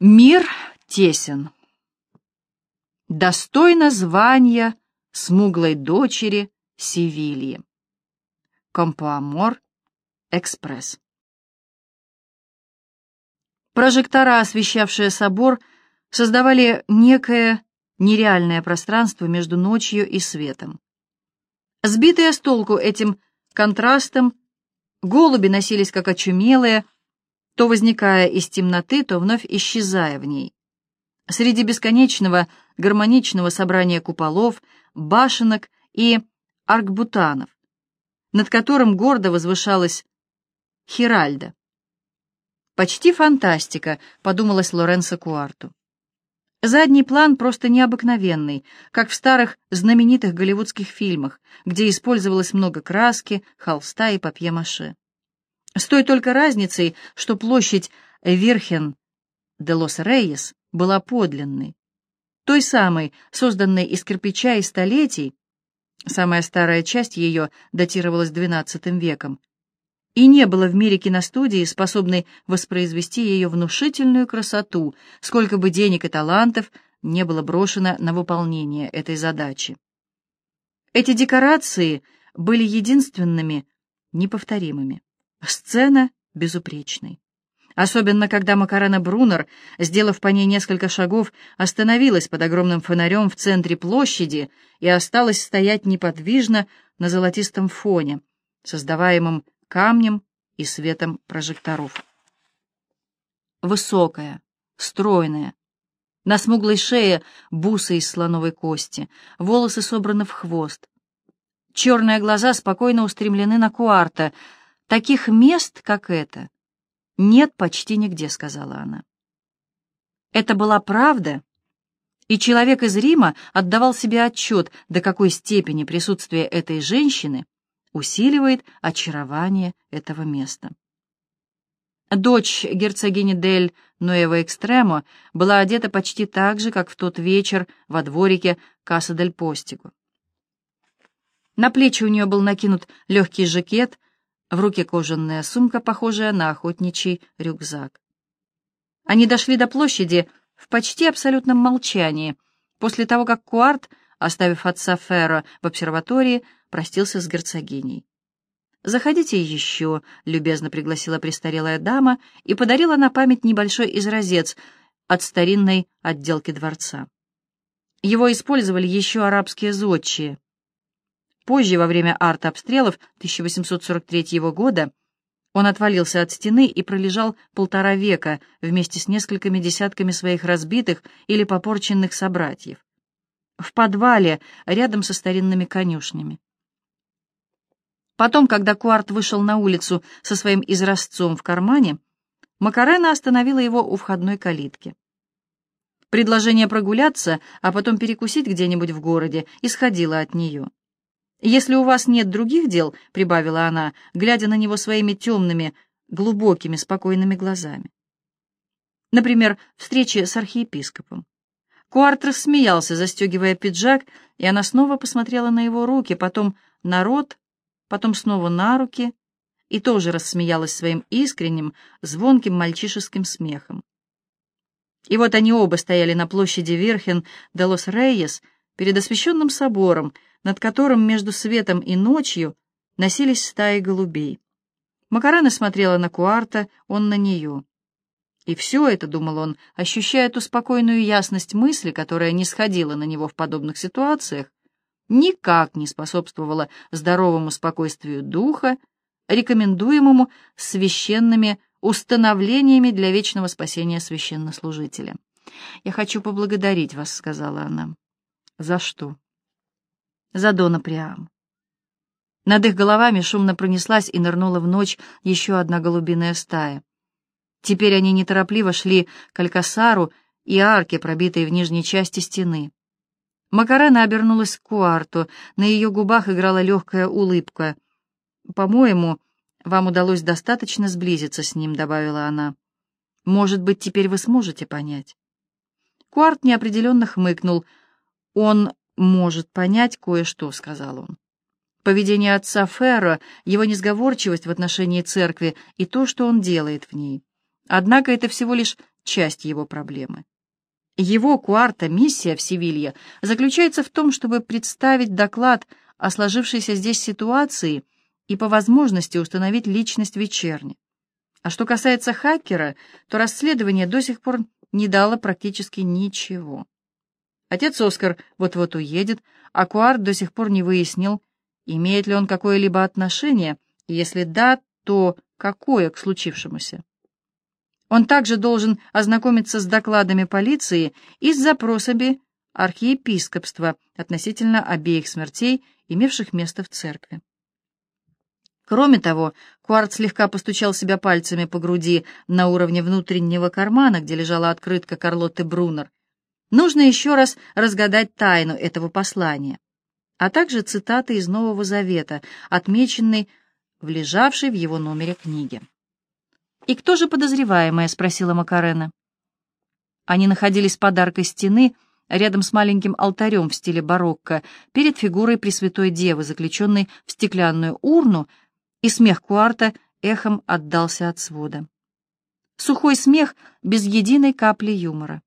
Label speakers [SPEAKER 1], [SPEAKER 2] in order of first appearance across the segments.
[SPEAKER 1] Мир тесен. Достойно звания смуглой дочери Севильи. Кампоамор Экспресс. Прожектора, освещавшие собор, создавали некое нереальное пространство между ночью и светом. Сбитые с толку этим контрастом, голуби носились как очумелые, то возникая из темноты, то вновь исчезая в ней. Среди бесконечного гармоничного собрания куполов, башенок и аркбутанов, над которым гордо возвышалась Хиральда. «Почти фантастика», — подумалось Лоренцо Куарту. Задний план просто необыкновенный, как в старых знаменитых голливудских фильмах, где использовалось много краски, холста и папье-маше. С той только разницей, что площадь Верхен де лос Рейес была подлинной, той самой, созданной из кирпича и столетий, самая старая часть ее датировалась XII веком, и не было в мире киностудии, способной воспроизвести ее внушительную красоту, сколько бы денег и талантов не было брошено на выполнение этой задачи. Эти декорации были единственными, неповторимыми. Сцена безупречной. Особенно, когда Макарена Брунер, сделав по ней несколько шагов, остановилась под огромным фонарем в центре площади и осталась стоять неподвижно на золотистом фоне, создаваемом камнем и светом прожекторов. Высокая, стройная, на смуглой шее бусы из слоновой кости, волосы собраны в хвост. Черные глаза спокойно устремлены на Куарта — Таких мест, как это, нет почти нигде, сказала она. Это была правда, и человек из Рима отдавал себе отчет, до какой степени присутствие этой женщины усиливает очарование этого места. Дочь герцогини Дель Ноева Экстремо была одета почти так же, как в тот вечер во дворике Касса дель Постиго. На плечи у нее был накинут легкий жакет, в руке кожаная сумка, похожая на охотничий рюкзак. Они дошли до площади в почти абсолютном молчании, после того, как Куарт, оставив отца Ферро в обсерватории, простился с герцогиней. «Заходите еще», — любезно пригласила престарелая дама и подарила на память небольшой изразец от старинной отделки дворца. Его использовали еще арабские зодчие. Позже, во время артобстрелов 1843 года, он отвалился от стены и пролежал полтора века вместе с несколькими десятками своих разбитых или попорченных собратьев. В подвале, рядом со старинными конюшнями. Потом, когда Куарт вышел на улицу со своим изразцом в кармане, Макарена остановила его у входной калитки. Предложение прогуляться, а потом перекусить где-нибудь в городе, исходило от нее. «Если у вас нет других дел», — прибавила она, глядя на него своими темными, глубокими, спокойными глазами. Например, встречи с архиепископом. Куарт рассмеялся, застегивая пиджак, и она снова посмотрела на его руки, потом на рот, потом снова на руки, и тоже рассмеялась своим искренним, звонким мальчишеским смехом. И вот они оба стояли на площади Верхен де лос Рейес перед освященным собором, над которым между светом и ночью носились стаи голубей. Макарена смотрела на Куарта, он на нее. И все это, думал он, ощущая ту спокойную ясность мысли, которая не сходила на него в подобных ситуациях, никак не способствовала здоровому спокойствию духа, рекомендуемому священными установлениями для вечного спасения священнослужителя. «Я хочу поблагодарить вас», — сказала она. «За что?» За Дона Приам. Над их головами шумно пронеслась и нырнула в ночь еще одна голубиная стая. Теперь они неторопливо шли к Алькасару и арке, пробитой в нижней части стены. Макарена обернулась к Куарту, на ее губах играла легкая улыбка. «По-моему, вам удалось достаточно сблизиться с ним», — добавила она. «Может быть, теперь вы сможете понять». Куарт неопределенно хмыкнул. Он может понять кое-что», — сказал он. Поведение отца Ферро, его несговорчивость в отношении церкви и то, что он делает в ней. Однако это всего лишь часть его проблемы. Его куарта миссия в Севилье заключается в том, чтобы представить доклад о сложившейся здесь ситуации и по возможности установить личность вечерни. А что касается хакера, то расследование до сих пор не дало практически ничего. Отец Оскар вот-вот уедет, а Куарт до сих пор не выяснил, имеет ли он какое-либо отношение, и если да, то какое к случившемуся. Он также должен ознакомиться с докладами полиции и с запросами архиепископства относительно обеих смертей, имевших место в церкви. Кроме того, Куарт слегка постучал себя пальцами по груди на уровне внутреннего кармана, где лежала открытка Карлотты Брунер. Нужно еще раз разгадать тайну этого послания, а также цитаты из Нового Завета, отмеченные в лежавшей в его номере книге. «И кто же подозреваемая?» — спросила Макарена. Они находились под аркой стены, рядом с маленьким алтарем в стиле барокко, перед фигурой Пресвятой Девы, заключенной в стеклянную урну, и смех Куарта эхом отдался от свода. Сухой смех без единой капли юмора.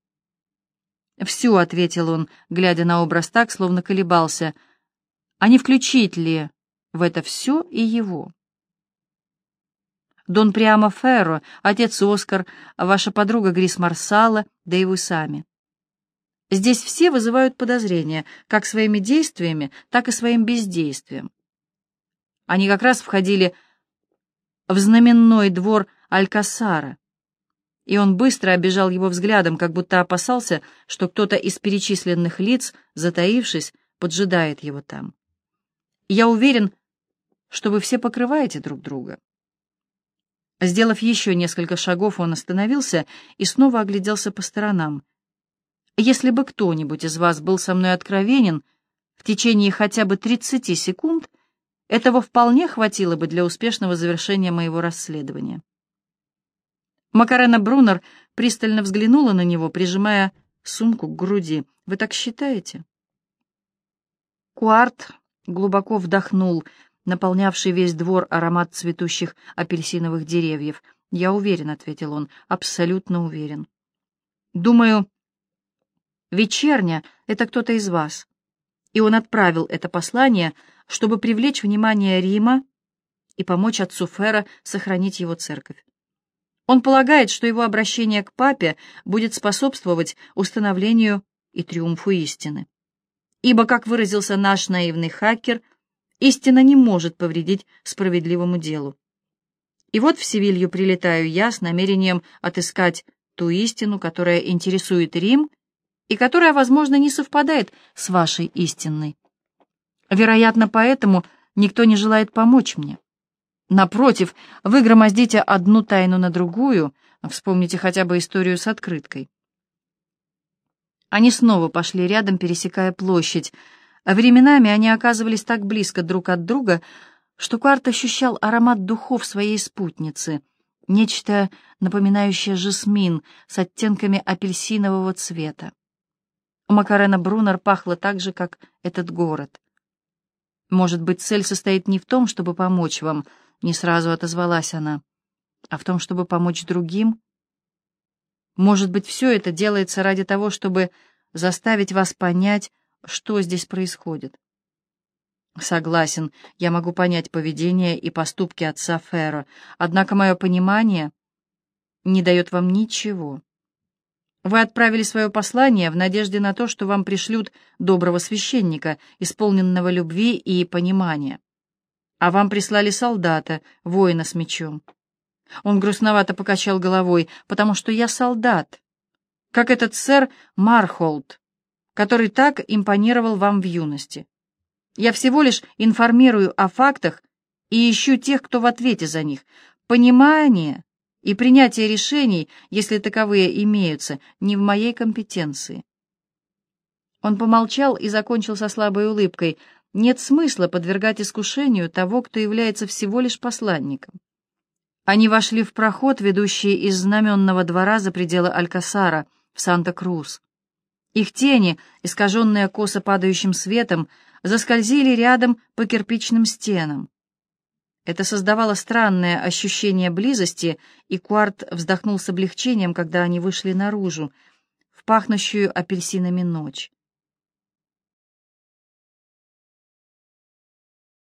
[SPEAKER 1] «Всю», — ответил он, глядя на образ так, словно колебался, — «а не включить ли в это все и его?» Дон Приамо Ферро, отец Оскар, ваша подруга Грис Марсала, да и вы сами. Здесь все вызывают подозрения, как своими действиями, так и своим бездействием. Они как раз входили в знаменной двор Алькасара, и он быстро обежал его взглядом, как будто опасался, что кто-то из перечисленных лиц, затаившись, поджидает его там. Я уверен, что вы все покрываете друг друга. Сделав еще несколько шагов, он остановился и снова огляделся по сторонам. Если бы кто-нибудь из вас был со мной откровенен в течение хотя бы 30 секунд, этого вполне хватило бы для успешного завершения моего расследования. Макарена Брунер пристально взглянула на него, прижимая сумку к груди. «Вы так считаете?» Куарт глубоко вдохнул, наполнявший весь двор аромат цветущих апельсиновых деревьев. «Я уверен», — ответил он, — «абсолютно уверен». «Думаю, вечерня — это кто-то из вас». И он отправил это послание, чтобы привлечь внимание Рима и помочь отцу Фера сохранить его церковь. Он полагает, что его обращение к папе будет способствовать установлению и триумфу истины. Ибо, как выразился наш наивный хакер, истина не может повредить справедливому делу. И вот в Севилью прилетаю я с намерением отыскать ту истину, которая интересует Рим и которая, возможно, не совпадает с вашей истинной. Вероятно, поэтому никто не желает помочь мне. Напротив, вы громоздите одну тайну на другую, вспомните хотя бы историю с открыткой. Они снова пошли рядом, пересекая площадь, а временами они оказывались так близко друг от друга, что Куарт ощущал аромат духов своей спутницы, нечто напоминающее жасмин с оттенками апельсинового цвета. У Макарена Брунер пахло так же, как этот город. Может быть, цель состоит не в том, чтобы помочь вам — не сразу отозвалась она. А в том, чтобы помочь другим? Может быть, все это делается ради того, чтобы заставить вас понять, что здесь происходит. Согласен, я могу понять поведение и поступки отца Ферро, однако мое понимание не дает вам ничего. Вы отправили свое послание в надежде на то, что вам пришлют доброго священника, исполненного любви и понимания а вам прислали солдата, воина с мечом. Он грустновато покачал головой, потому что я солдат, как этот сэр Мархолд, который так импонировал вам в юности. Я всего лишь информирую о фактах и ищу тех, кто в ответе за них. Понимание и принятие решений, если таковые имеются, не в моей компетенции. Он помолчал и закончил со слабой улыбкой — нет смысла подвергать искушению того, кто является всего лишь посланником. Они вошли в проход, ведущий из знаменного двора за пределы Алькасара, в Санта-Крус. Их тени, искаженные косо падающим светом, заскользили рядом по кирпичным стенам. Это создавало странное ощущение близости, и Куарт вздохнул с облегчением, когда они вышли наружу, в пахнущую апельсинами ночь.